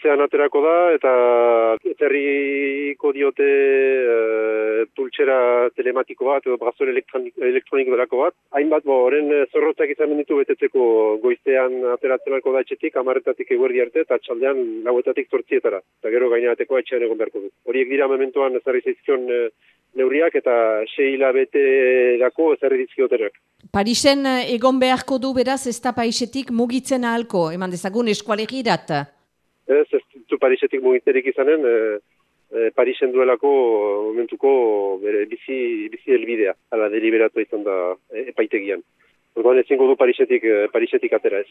goizean aterako da eta eterriko diote e, tultxera telematiko bat edo brazor elektroniko delako bat. Hainbat, bo, horren zorrotzak izan ditu betetzeko goizean ateratzenako da etxetik, amarretatik eguerdi arte eta txaldean lauetatik zortzietara. Eta gero gainateko etxean egon beharko du. Horiek dira mementoan ezarri zaizkion e, neurriak eta sei hilabete dako ezarri dizkiotenak. Parisen egon beharko du beraz ez da paisetik mugitzen ahalko, eman dezagun eskualegirat? Ez, ez du Parisetik mugiterik izanen, e, e, Parisen duelako momentuko bere bizi, bizi elbidea, ala deliberatu izan da e, epaitegian. Orduan ezingo du Parisetik, Parisetik atera ez.